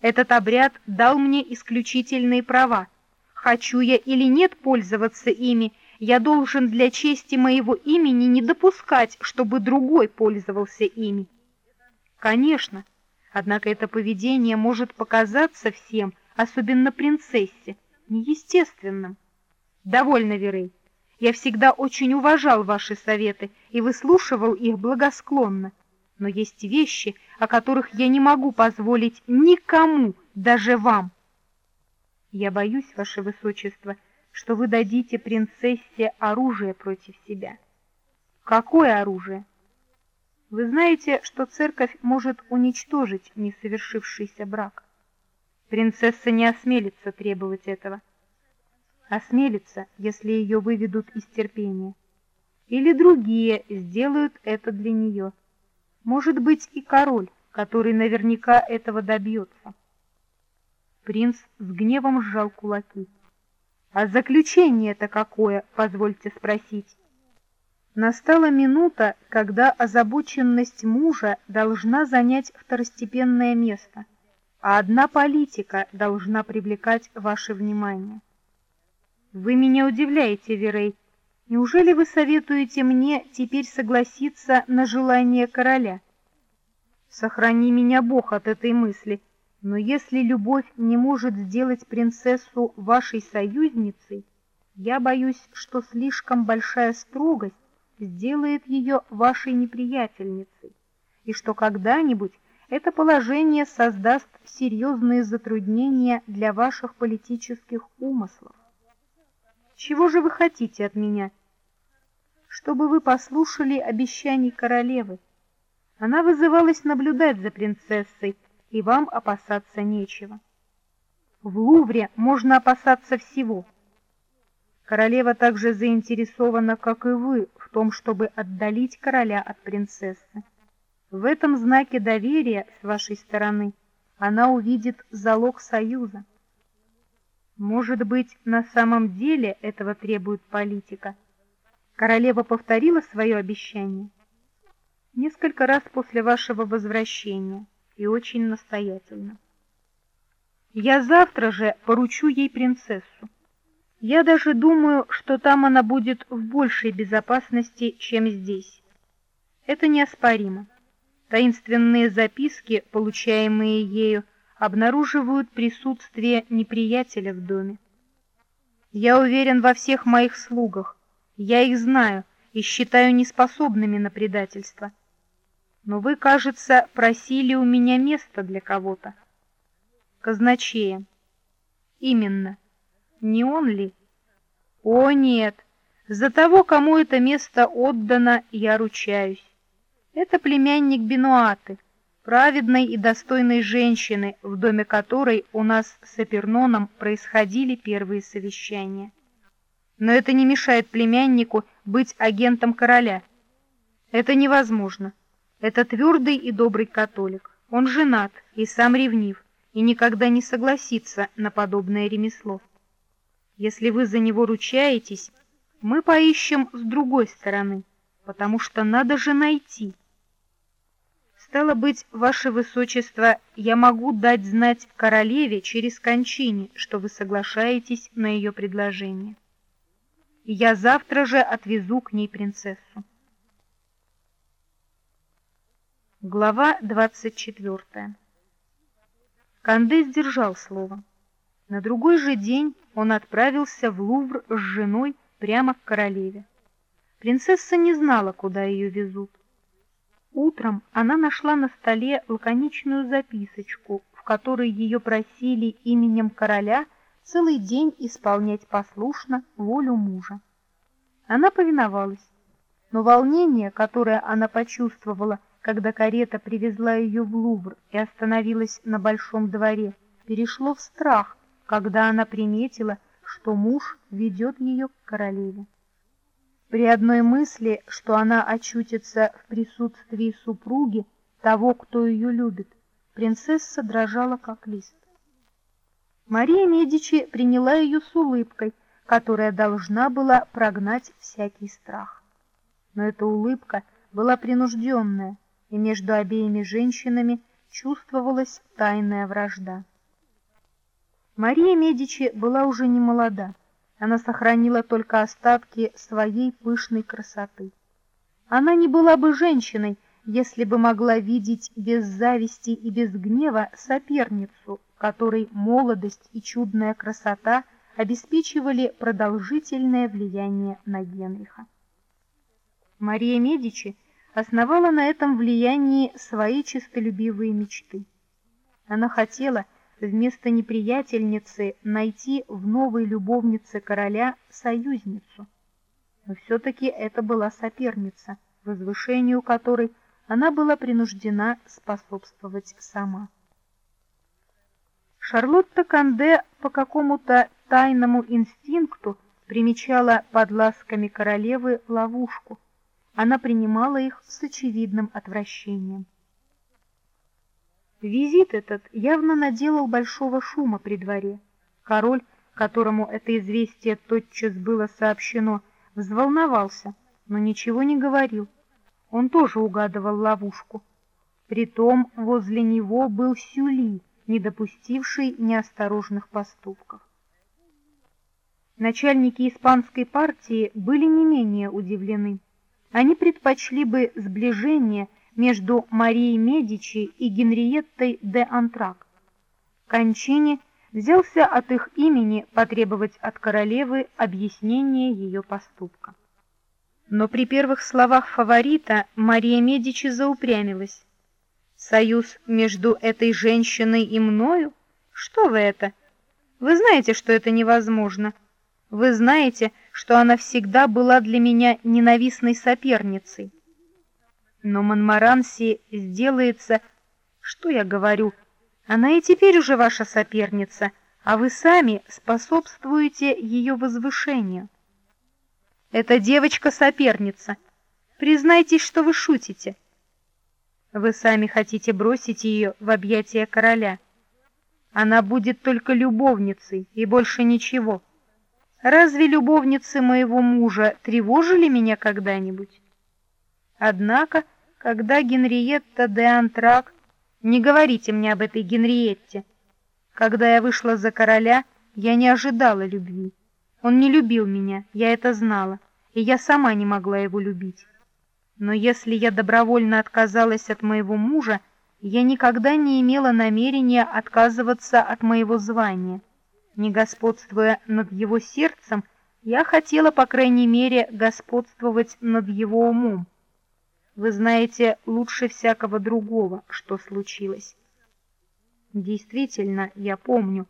Этот обряд дал мне исключительные права. Хочу я или нет пользоваться ими, я должен для чести моего имени не допускать, чтобы другой пользовался ими. Конечно, Однако это поведение может показаться всем, особенно принцессе, неестественным. Довольно, Верей. Я всегда очень уважал ваши советы и выслушивал их благосклонно. Но есть вещи, о которых я не могу позволить никому, даже вам. Я боюсь, ваше высочество, что вы дадите принцессе оружие против себя. Какое оружие? Вы знаете, что церковь может уничтожить несовершившийся брак. Принцесса не осмелится требовать этого. Осмелится, если ее выведут из терпения. или другие сделают это для нее. Может быть, и король, который наверняка этого добьется. Принц с гневом сжал кулаки. А заключение-то какое, позвольте спросить? Настала минута, когда озабоченность мужа должна занять второстепенное место, а одна политика должна привлекать ваше внимание. Вы меня удивляете, Верей. Неужели вы советуете мне теперь согласиться на желание короля? Сохрани меня Бог от этой мысли, но если любовь не может сделать принцессу вашей союзницей, я боюсь, что слишком большая строгость сделает ее вашей неприятельницей, и что когда-нибудь это положение создаст серьезные затруднения для ваших политических умыслов. Чего же вы хотите от меня? Чтобы вы послушали обещаний королевы. Она вызывалась наблюдать за принцессой, и вам опасаться нечего. В Лувре можно опасаться всего — Королева также заинтересована, как и вы, в том, чтобы отдалить короля от принцессы. В этом знаке доверия с вашей стороны она увидит залог союза. Может быть, на самом деле этого требует политика. Королева повторила свое обещание несколько раз после вашего возвращения и очень настоятельно. Я завтра же поручу ей принцессу. Я даже думаю, что там она будет в большей безопасности, чем здесь. Это неоспоримо. Таинственные записки, получаемые ею, обнаруживают присутствие неприятеля в доме. Я уверен во всех моих слугах. Я их знаю и считаю неспособными на предательство. Но вы, кажется, просили у меня место для кого-то. Казначея. Именно. Не он ли? О, нет. За того, кому это место отдано, я ручаюсь. Это племянник Бенуаты, праведной и достойной женщины, в доме которой у нас с Эперноном происходили первые совещания. Но это не мешает племяннику быть агентом короля. Это невозможно. Это твердый и добрый католик. Он женат и сам ревнив, и никогда не согласится на подобное ремесло. Если вы за него ручаетесь, мы поищем с другой стороны, потому что надо же найти. Стало быть, ваше высочество, я могу дать знать королеве через кончине, что вы соглашаетесь на ее предложение. Я завтра же отвезу к ней принцессу. Глава 24. Канде сдержал слово. На другой же день он отправился в Лувр с женой прямо к королеве. Принцесса не знала, куда ее везут. Утром она нашла на столе лаконичную записочку, в которой ее просили именем короля целый день исполнять послушно волю мужа. Она повиновалась, но волнение, которое она почувствовала, когда карета привезла ее в Лувр и остановилась на большом дворе, перешло в страх, когда она приметила, что муж ведет ее к королеве. При одной мысли, что она очутится в присутствии супруги, того, кто ее любит, принцесса дрожала как лист. Мария Медичи приняла ее с улыбкой, которая должна была прогнать всякий страх. Но эта улыбка была принужденная, и между обеими женщинами чувствовалась тайная вражда. Мария Медичи была уже не молода. Она сохранила только остатки своей пышной красоты. Она не была бы женщиной, если бы могла видеть без зависти и без гнева соперницу, которой молодость и чудная красота обеспечивали продолжительное влияние на Генриха. Мария Медичи основала на этом влиянии свои честолюбивые мечты. Она хотела, вместо неприятельницы найти в новой любовнице короля союзницу. Но все-таки это была соперница, возвышению которой она была принуждена способствовать сама. Шарлотта Канде по какому-то тайному инстинкту примечала под ласками королевы ловушку. Она принимала их с очевидным отвращением. Визит этот явно наделал большого шума при дворе. Король, которому это известие тотчас было сообщено, взволновался, но ничего не говорил. Он тоже угадывал ловушку. Притом возле него был Сюли, не допустивший неосторожных поступков. Начальники испанской партии были не менее удивлены. Они предпочли бы сближение между Марией Медичи и Генриеттой де Антрак. Кончини взялся от их имени потребовать от королевы объяснения ее поступка. Но при первых словах фаворита Мария Медичи заупрямилась. «Союз между этой женщиной и мною? Что вы это? Вы знаете, что это невозможно. Вы знаете, что она всегда была для меня ненавистной соперницей. Но Монмаранси сделается... Что я говорю? Она и теперь уже ваша соперница, а вы сами способствуете ее возвышению. Эта девочка-соперница. Признайтесь, что вы шутите. Вы сами хотите бросить ее в объятия короля. Она будет только любовницей и больше ничего. Разве любовницы моего мужа тревожили меня когда-нибудь? Однако когда Генриетта де Антрак... Не говорите мне об этой Генриетте. Когда я вышла за короля, я не ожидала любви. Он не любил меня, я это знала, и я сама не могла его любить. Но если я добровольно отказалась от моего мужа, я никогда не имела намерения отказываться от моего звания. Не господствуя над его сердцем, я хотела, по крайней мере, господствовать над его умом. Вы знаете лучше всякого другого, что случилось. Действительно, я помню.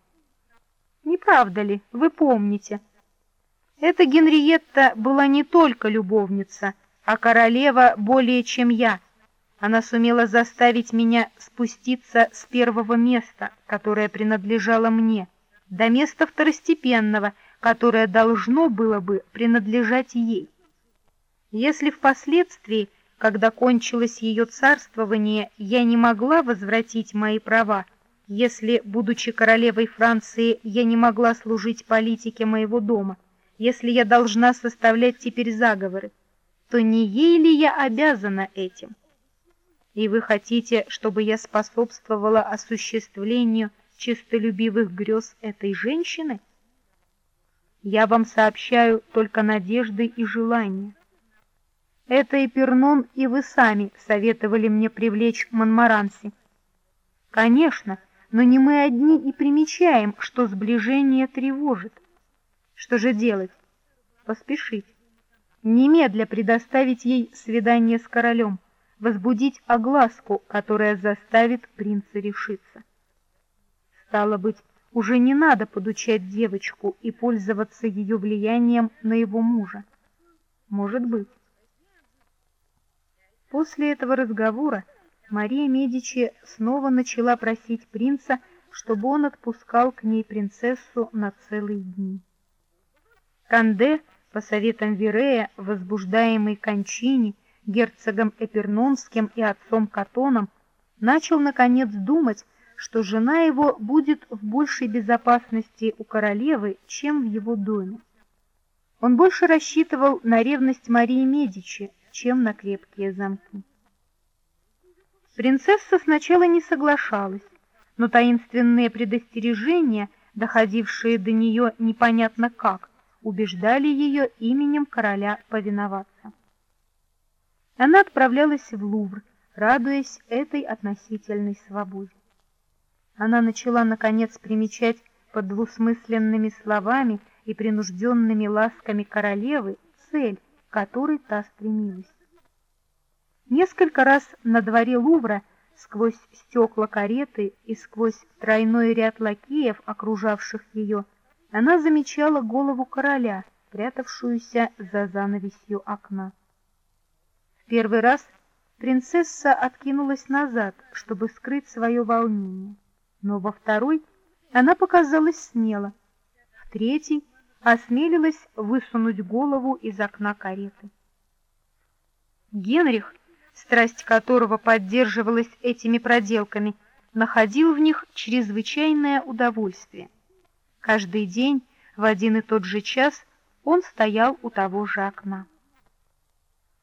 Не правда ли, вы помните? Эта Генриетта была не только любовница, а королева более чем я. Она сумела заставить меня спуститься с первого места, которое принадлежало мне, до места второстепенного, которое должно было бы принадлежать ей. Если впоследствии когда кончилось ее царствование, я не могла возвратить мои права, если, будучи королевой Франции, я не могла служить политике моего дома, если я должна составлять теперь заговоры, то не ей ли я обязана этим? И вы хотите, чтобы я способствовала осуществлению чистолюбивых грез этой женщины? Я вам сообщаю только надежды и желания. Это и Пернон, и вы сами советовали мне привлечь Монмаранси. Конечно, но не мы одни и примечаем, что сближение тревожит. Что же делать? Поспешить. Немедля предоставить ей свидание с королем, возбудить огласку, которая заставит принца решиться. Стало быть, уже не надо подучать девочку и пользоваться ее влиянием на его мужа. Может быть. После этого разговора Мария Медичи снова начала просить принца, чтобы он отпускал к ней принцессу на целые дни. Канде, по советам Вирея, возбуждаемый Кончини, герцогом Эпернонским и отцом Катоном, начал наконец думать, что жена его будет в большей безопасности у королевы, чем в его доме. Он больше рассчитывал на ревность Марии Медичи, чем на крепкие замки. Принцесса сначала не соглашалась, но таинственные предостережения, доходившие до нее непонятно как, убеждали ее именем короля повиноваться. Она отправлялась в Лувр, радуясь этой относительной свободе. Она начала, наконец, примечать под двусмысленными словами и принужденными ласками королевы цель, которой та стремилась. Несколько раз на дворе Лувра, сквозь стекла кареты и сквозь тройной ряд лакеев, окружавших ее, она замечала голову короля, прятавшуюся за занавесью окна. В первый раз принцесса откинулась назад, чтобы скрыть свое волнение, но во второй она показалась смело, в третий осмелилась высунуть голову из окна кареты. Генрих, страсть которого поддерживалась этими проделками, находил в них чрезвычайное удовольствие. Каждый день в один и тот же час он стоял у того же окна.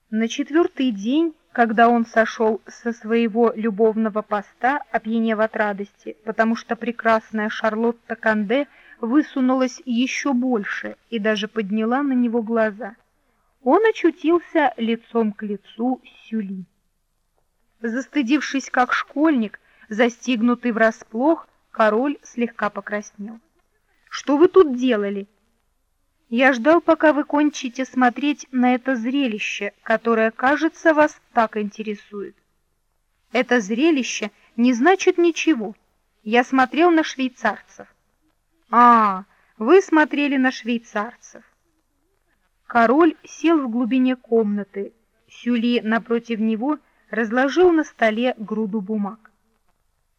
На четвертый день, когда он сошел со своего любовного поста, опьянев от радости, потому что прекрасная Шарлотта Канде высунулась еще больше и даже подняла на него глаза, он очутился лицом к лицу с Сюли. Застыдившись как школьник, застигнутый врасплох, король слегка покраснел. «Что вы тут делали?» Я ждал, пока вы кончите смотреть на это зрелище, которое, кажется, вас так интересует. Это зрелище не значит ничего. Я смотрел на швейцарцев. А, вы смотрели на швейцарцев. Король сел в глубине комнаты. Сюли напротив него разложил на столе груду бумаг.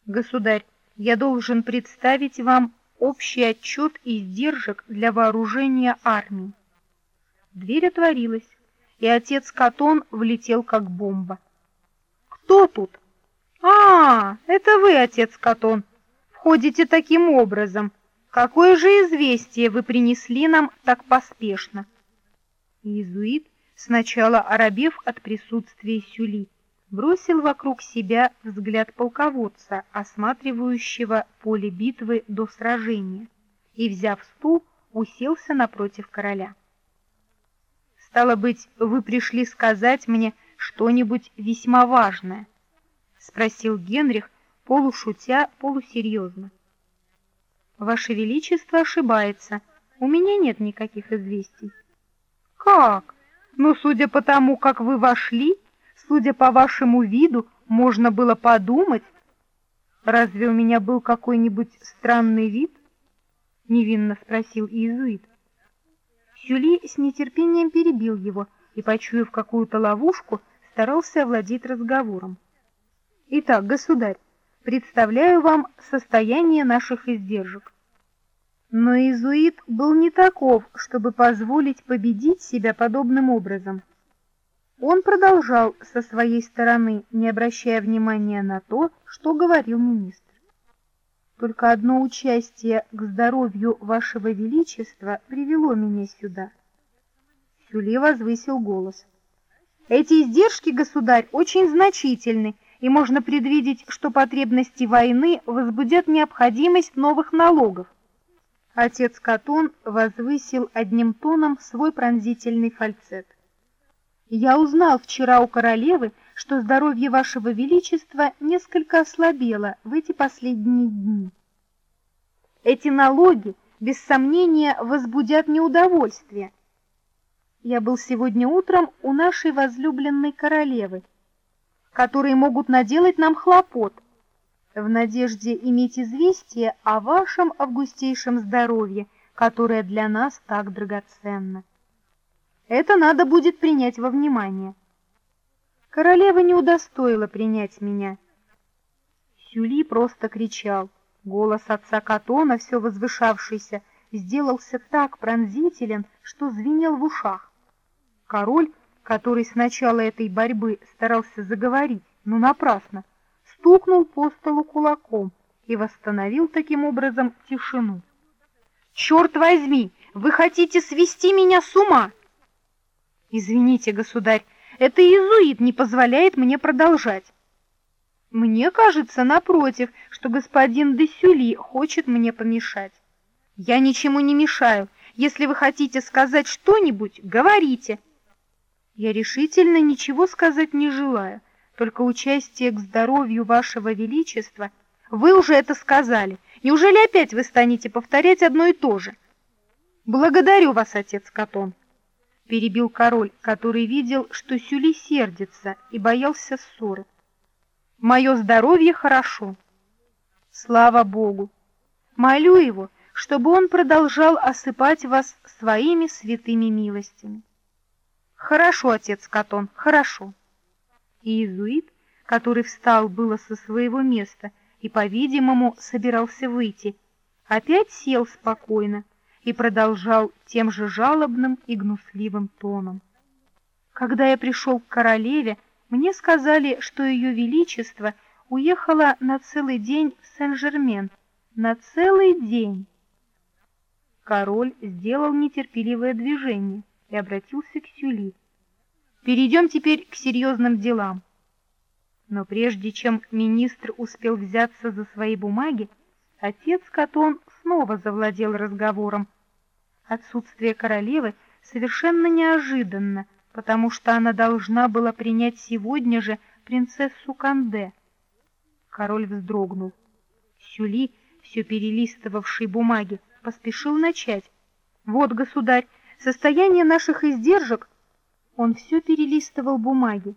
Государь, я должен представить вам общий отчет издержек для вооружения армии. Дверь отворилась, и отец Катон влетел как бомба. «Кто тут?» «А, это вы, отец Катон, входите таким образом. Какое же известие вы принесли нам так поспешно?» Иезуит, сначала оробев от присутствия Сюли, бросил вокруг себя взгляд полководца, осматривающего поле битвы до сражения, и, взяв стул, уселся напротив короля. «Стало быть, вы пришли сказать мне что-нибудь весьма важное?» — спросил Генрих, полушутя, полусерьезно. «Ваше Величество ошибается. У меня нет никаких известий». «Как? Ну, судя по тому, как вы вошли, Судя по вашему виду, можно было подумать... Разве у меня был какой-нибудь странный вид? Невинно спросил иезуит. Сюли с нетерпением перебил его и, почуяв какую-то ловушку, старался овладеть разговором. Итак, государь, представляю вам состояние наших издержек. Но иезуит был не таков, чтобы позволить победить себя подобным образом. Он продолжал со своей стороны, не обращая внимания на то, что говорил министр. Только одно участие к здоровью вашего величества привело меня сюда. Сюли возвысил голос. Эти издержки, государь, очень значительны, и можно предвидеть, что потребности войны возбудят необходимость новых налогов. Отец Катон возвысил одним тоном свой пронзительный фальцет. Я узнал вчера у королевы, что здоровье вашего величества несколько ослабело в эти последние дни. Эти налоги, без сомнения, возбудят неудовольствие. Я был сегодня утром у нашей возлюбленной королевы, которые могут наделать нам хлопот, в надежде иметь известие о вашем августейшем здоровье, которое для нас так драгоценно. Это надо будет принять во внимание. Королева не удостоила принять меня. Сюли просто кричал. Голос отца Катона, все возвышавшийся, сделался так пронзителен, что звенел в ушах. Король, который с начала этой борьбы старался заговорить, но напрасно, стукнул по столу кулаком и восстановил таким образом тишину. «Черт возьми! Вы хотите свести меня с ума!» Извините, государь, это иезуит не позволяет мне продолжать. Мне кажется, напротив, что господин де Сюли хочет мне помешать. Я ничему не мешаю. Если вы хотите сказать что-нибудь, говорите. Я решительно ничего сказать не желаю, только участие к здоровью вашего величества. Вы уже это сказали. Неужели опять вы станете повторять одно и то же? Благодарю вас, отец Катон перебил король, который видел, что Сюли сердится и боялся ссоры. Мое здоровье хорошо. Слава Богу. Молю его, чтобы он продолжал осыпать вас своими святыми милостями. Хорошо, отец Катон, хорошо. Иезуит, который встал было со своего места и, по-видимому, собирался выйти, опять сел спокойно, и продолжал тем же жалобным и гнусливым тоном. Когда я пришел к королеве, мне сказали, что ее величество уехало на целый день в Сен-Жермен. На целый день. Король сделал нетерпеливое движение и обратился к Сюли. Перейдем теперь к серьезным делам. Но прежде чем министр успел взяться за свои бумаги, отец Катон снова завладел разговором. Отсутствие королевы совершенно неожиданно, потому что она должна была принять сегодня же принцессу Канде. Король вздрогнул. Сюли, все перелистывавший бумаги, поспешил начать. «Вот, государь, состояние наших издержек...» Он все перелистывал бумаги.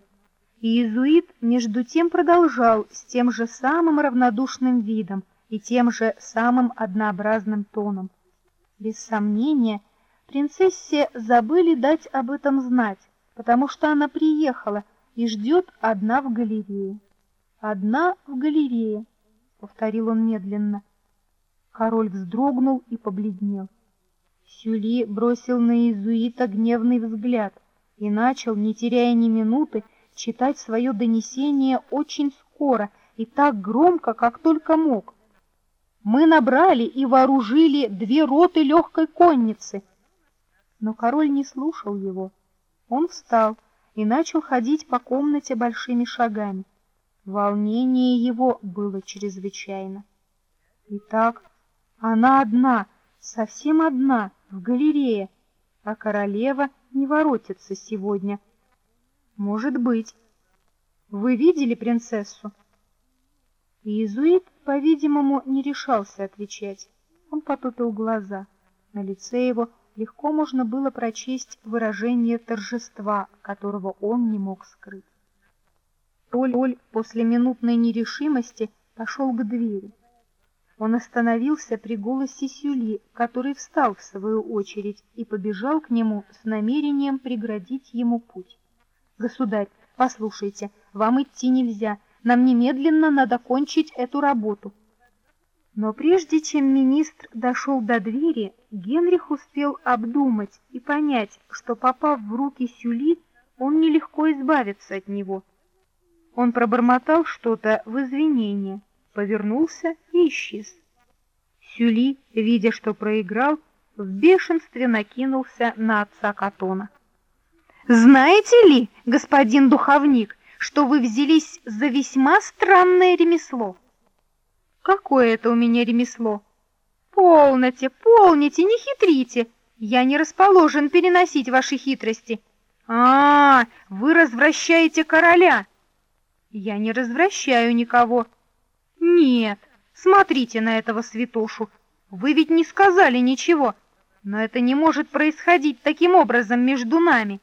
И иезуит между тем продолжал с тем же самым равнодушным видом и тем же самым однообразным тоном. Без сомнения, принцессе забыли дать об этом знать, потому что она приехала и ждет одна в галерее. «Одна в галерее», — повторил он медленно. Король вздрогнул и побледнел. Сюли бросил на иезуита гневный взгляд и начал, не теряя ни минуты, читать свое донесение очень скоро и так громко, как только мог. Мы набрали и вооружили две роты легкой конницы. Но король не слушал его. Он встал и начал ходить по комнате большими шагами. Волнение его было чрезвычайно. Итак, она одна, совсем одна, в галерее, а королева не воротится сегодня. Может быть. Вы видели принцессу? Иезуит, по-видимому, не решался отвечать. Он потупил глаза. На лице его легко можно было прочесть выражение торжества, которого он не мог скрыть. Оль после минутной нерешимости пошел к двери. Он остановился при голосе Сюли, который встал в свою очередь и побежал к нему с намерением преградить ему путь. «Государь, послушайте, вам идти нельзя, нам немедленно надо кончить эту работу». Но прежде чем министр дошел до двери, Генрих успел обдумать и понять, что, попав в руки Сюли, он нелегко избавится от него. Он пробормотал что-то в извинение, повернулся и исчез. Сюли, видя, что проиграл, в бешенстве накинулся на отца Катона. «Знаете ли, господин духовник, что вы взялись за весьма странное ремесло?» «Какое это у меня ремесло?» «Полноте, полните, не хитрите, я не расположен переносить ваши хитрости». «А, вы развращаете короля!» «Я не развращаю никого». Нет, смотрите на этого святошу. Вы ведь не сказали ничего, но это не может происходить таким образом между нами.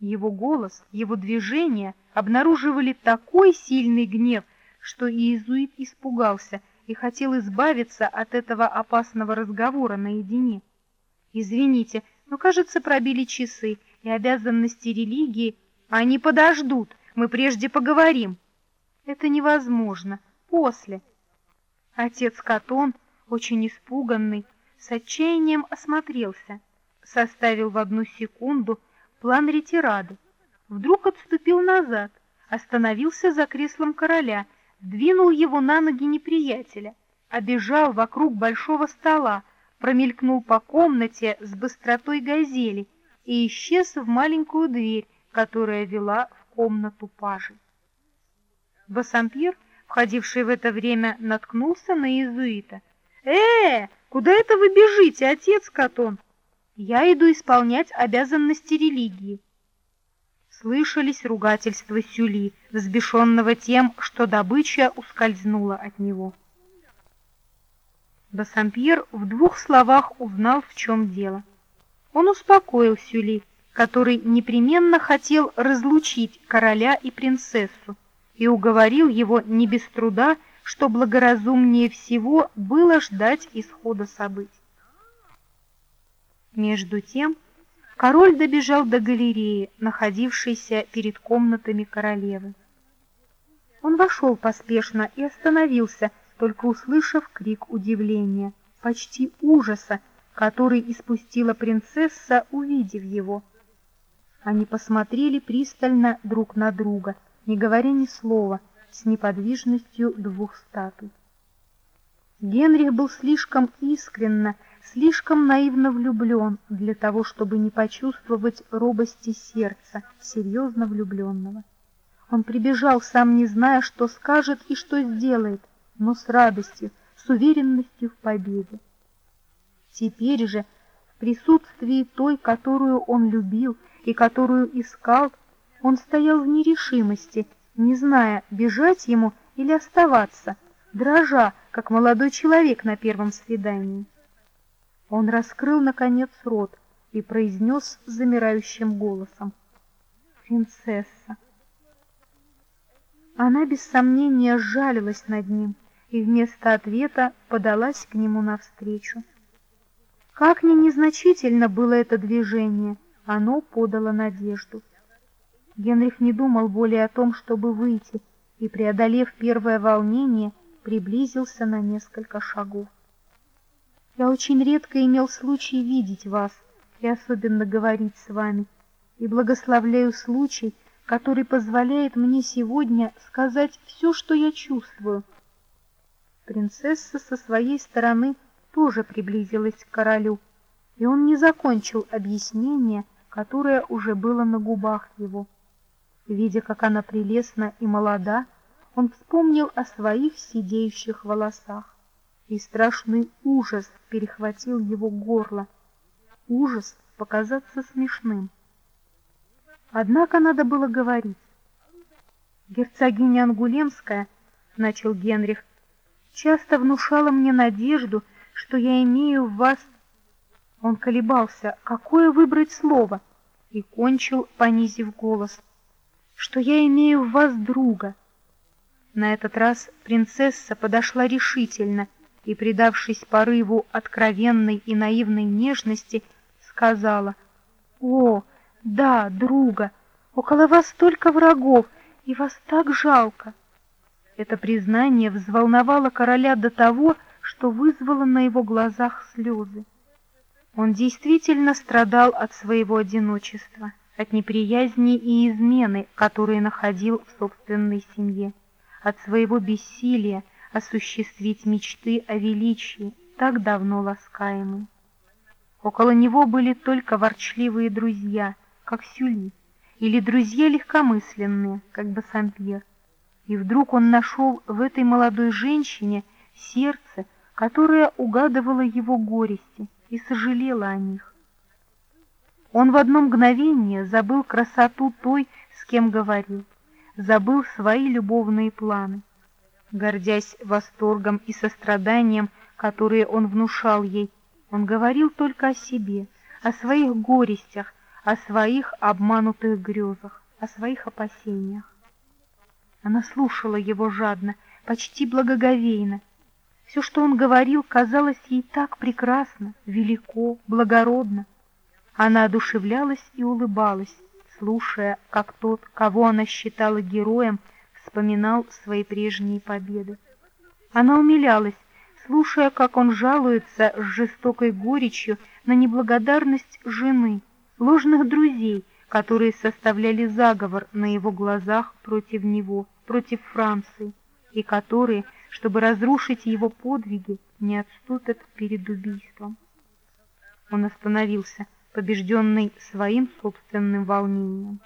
Его голос, его движения обнаруживали такой сильный гнев, что иезуит испугался и хотел избавиться от этого опасного разговора наедине. Извините, но, кажется, пробили часы, и обязанности религии, они подождут, мы прежде поговорим. Это невозможно после. Отец Катон, очень испуганный, с отчаянием осмотрелся, составил в одну секунду план ретирады, вдруг отступил назад, остановился за креслом короля, двинул его на ноги неприятеля, обежал вокруг большого стола, промелькнул по комнате с быстротой газели и исчез в маленькую дверь, которая вела в комнату пажей. Бассампьер входивший в это время, наткнулся на иезуита. «Э, куда это вы бежите, отец Катон?» «Я иду исполнять обязанности религии». Слышались ругательства Сюли, взбешенного тем, что добыча ускользнула от него. Бассампьер в двух словах узнал, в чем дело. Он успокоил Сюли, который непременно хотел разлучить короля и принцессу, и уговорил его не без труда, что благоразумнее всего было ждать исхода событий. Между тем король добежал до галереи, находившейся перед комнатами королевы. Он вошел поспешно и остановился, только услышав крик удивления, почти ужаса, который испустила принцесса, увидев его. Они посмотрели пристально друг на друга, не говоря ни слова, с неподвижностью двух статуй. Генрих был слишком искренно, слишком наивно влюблен для того, чтобы не почувствовать робости сердца серьезно влюбленного. Он прибежал, сам не зная, что скажет и что сделает, но с радостью, с уверенностью в победе. Теперь же, в присутствии той, которую он любил и которую искал, он стоял в нерешимости, не зная, бежать ему или оставаться, дрожа, как молодой человек на первом свидании. Он раскрыл, наконец, рот и произнес замирающим голосом. «Принцесса!» Она без сомнения сжалилась над ним и вместо ответа подалась к нему навстречу. Как ни незначительно было это движение, оно подало надежду. Генрих не думал более о том, чтобы выйти, и, преодолев первое волнение, приблизился на несколько шагов. Я очень редко имел случай видеть вас и особенно говорить с вами, и благословляю случай, который позволяет мне сегодня сказать все, что я чувствую. Принцесса со своей стороны тоже приблизилась к королю, и он не закончил объяснение, которое уже было на губах его. Видя, как она прелестна и молода, он вспомнил о своих сидеющих волосах, и страшный ужас перехватил его горло. Ужас показаться смешным. Однако надо было говорить. Герцогиня Ангулемская, начал Генрих, часто внушала мне надежду, что я имею в вас... Он колебался, какое выбрать слово, и кончил, понизив голос, что я имею в вас друга. На этот раз принцесса подошла решительно и, предавшись порыву откровенной и наивной нежности, сказала, «О, да, друга, около вас столько врагов, и вас так жалко!» Это признание взволновало короля до того, что вызвало на его глазах слезы. Он действительно страдал от своего одиночества, от неприязни и измены, которые находил в собственной семье, от своего бессилия осуществить мечты о величии, так давно ласкаемой. Около него были только ворчливые друзья, как Сюли, или друзья легкомысленные, как Бассампьер. И вдруг он нашел в этой молодой женщине сердце, которая угадывала его горести и сожалела о них. Он в одно мгновение забыл красоту той, с кем говорил, забыл свои любовные планы. Гордясь восторгом и состраданием, которые он внушал ей, он говорил только о себе, о своих горестях, о своих обманутых грезах, о своих опасениях. Она слушала его жадно, почти благоговейно, все, что он говорил, казалось ей так прекрасно, велико, благородно. Она одушевлялась и улыбалась, слушая, как тот, кого она считала героем, вспоминал свои прежние победы. Она умилялась, слушая, как он жалуется с жестокой горечью на неблагодарность жены, ложных друзей, которые составляли заговор на его глазах против него, против Франции, и которые чтобы разрушить его подвиги, не отступят перед убийством. Он остановился, побежденный своим собственным волнением.